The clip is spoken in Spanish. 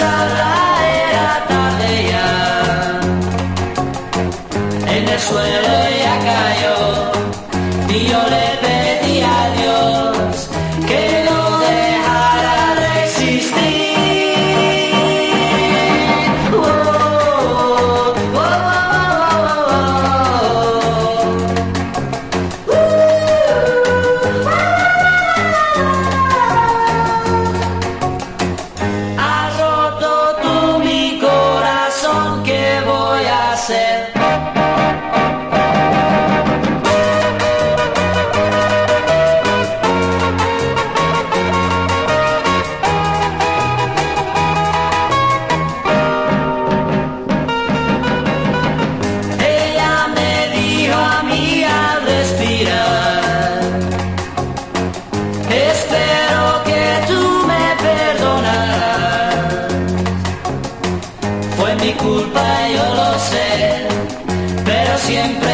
cansada era tarde ya. En el suelo ya cayó y yo mi culpa, yo lo sé, pero siempre